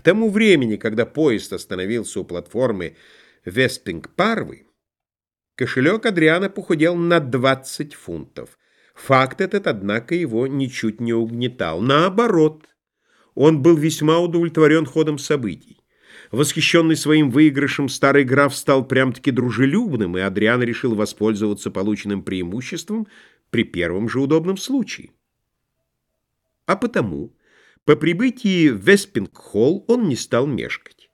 К тому времени, когда поезд остановился у платформы Веспинг-Парвы, кошелек Адриана похудел на 20 фунтов. Факт этот, однако, его ничуть не угнетал. Наоборот, он был весьма удовлетворен ходом событий. Восхищенный своим выигрышем, старый граф стал прям-таки дружелюбным, и Адриан решил воспользоваться полученным преимуществом при первом же удобном случае. А потому, по прибытии в Веспинг-холл он не стал мешкать.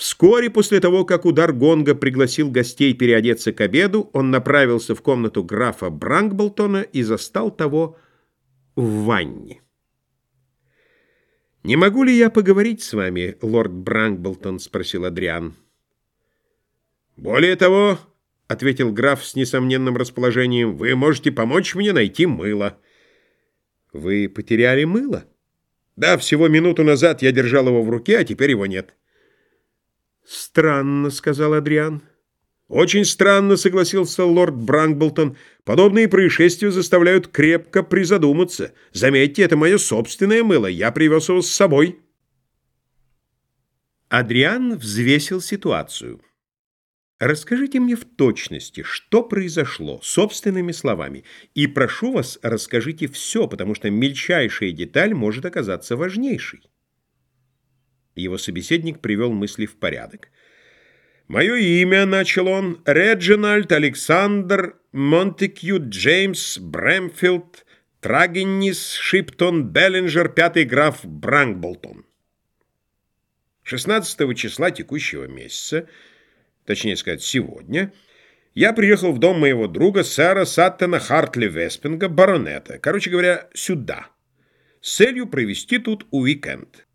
Вскоре после того, как удар гонга пригласил гостей переодеться к обеду, он направился в комнату графа Бранкболтона и застал того в ванне. «Не могу ли я поговорить с вами, лорд Бранкблтон?» — спросил Адриан. «Более того, — ответил граф с несомненным расположением, — вы можете помочь мне найти мыло». «Вы потеряли мыло?» «Да, всего минуту назад я держал его в руке, а теперь его нет». «Странно», — сказал Адриан. «Очень странно», — согласился лорд Бранкблтон. «Подобные происшествия заставляют крепко призадуматься. Заметьте, это мое собственное мыло. Я привез его с собой». Адриан взвесил ситуацию. Расскажите мне в точности, что произошло, собственными словами. И прошу вас, расскажите все, потому что мельчайшая деталь может оказаться важнейшей. Его собеседник привел мысли в порядок. «Мое имя, — начал он, — Реджинальд Александр Монтекью Джеймс Брэмфилд Трагеннис Шиптон Беллинджер, пятый граф Бранкболтон. 16 числа текущего месяца, точнее сказать, сегодня, я приехал в дом моего друга, сэра Саттона Хартли Веспинга, баронета, короче говоря, сюда, с целью провести тут уикенд.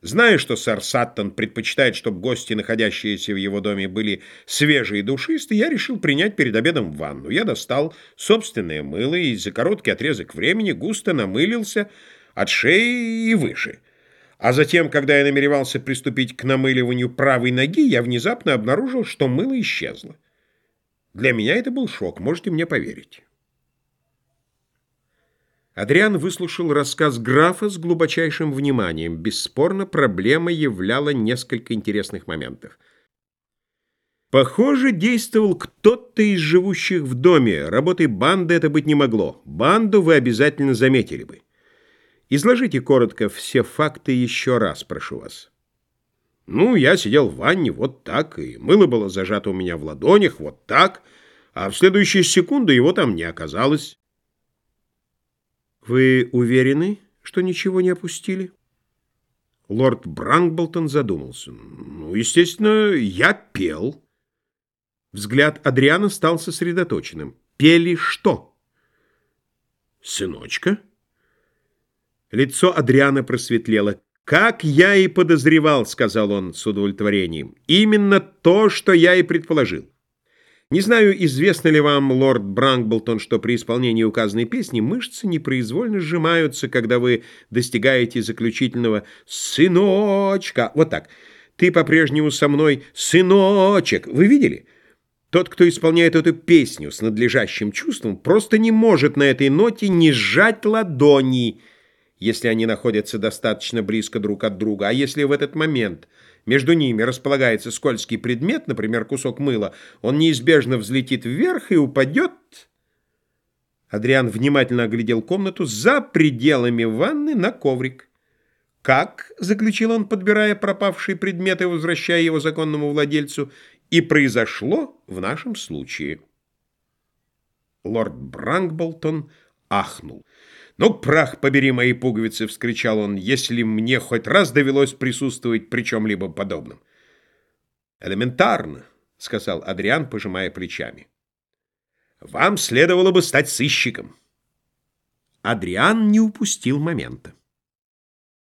Зная, что сэр Саттон предпочитает, чтобы гости, находящиеся в его доме, были свежие и душистые, я решил принять перед обедом ванну. Я достал собственное мыло и за короткий отрезок времени густо намылился от шеи и выше. А затем, когда я намеревался приступить к намыливанию правой ноги, я внезапно обнаружил, что мыло исчезло. Для меня это был шок, можете мне поверить. Адриан выслушал рассказ графа с глубочайшим вниманием. Бесспорно, проблема являла несколько интересных моментов. Похоже, действовал кто-то из живущих в доме. Работой банды это быть не могло. Банду вы обязательно заметили бы. Изложите коротко все факты еще раз, прошу вас. Ну, я сидел в ванне вот так, и мыло было зажато у меня в ладонях вот так, а в следующую секунду его там не оказалось. «Вы уверены, что ничего не опустили?» Лорд Бранкблтон задумался. «Ну, естественно, я пел». Взгляд Адриана стал сосредоточенным. «Пели что?» «Сыночка». Лицо Адриана просветлело. «Как я и подозревал», — сказал он с удовлетворением. «Именно то, что я и предположил. Не знаю, известно ли вам, лорд Бранкблтон, что при исполнении указанной песни мышцы непроизвольно сжимаются, когда вы достигаете заключительного «сыночка». Вот так. Ты по-прежнему со мной «сыночек». Вы видели? Тот, кто исполняет эту песню с надлежащим чувством, просто не может на этой ноте не сжать ладони, если они находятся достаточно близко друг от друга. А если в этот момент между ними располагается скользкий предмет, например, кусок мыла, он неизбежно взлетит вверх и упадет. Адриан внимательно оглядел комнату за пределами ванны на коврик. «Как?» — заключил он, подбирая пропавшие предметы и возвращая его законному владельцу. «И произошло в нашем случае». Лорд Бранкболтон ахнул. «Ну, прах побери мои пуговицы!» — вскричал он, «если мне хоть раз довелось присутствовать при чем-либо подобном». «Элементарно», — сказал Адриан, пожимая плечами. «Вам следовало бы стать сыщиком». Адриан не упустил момента.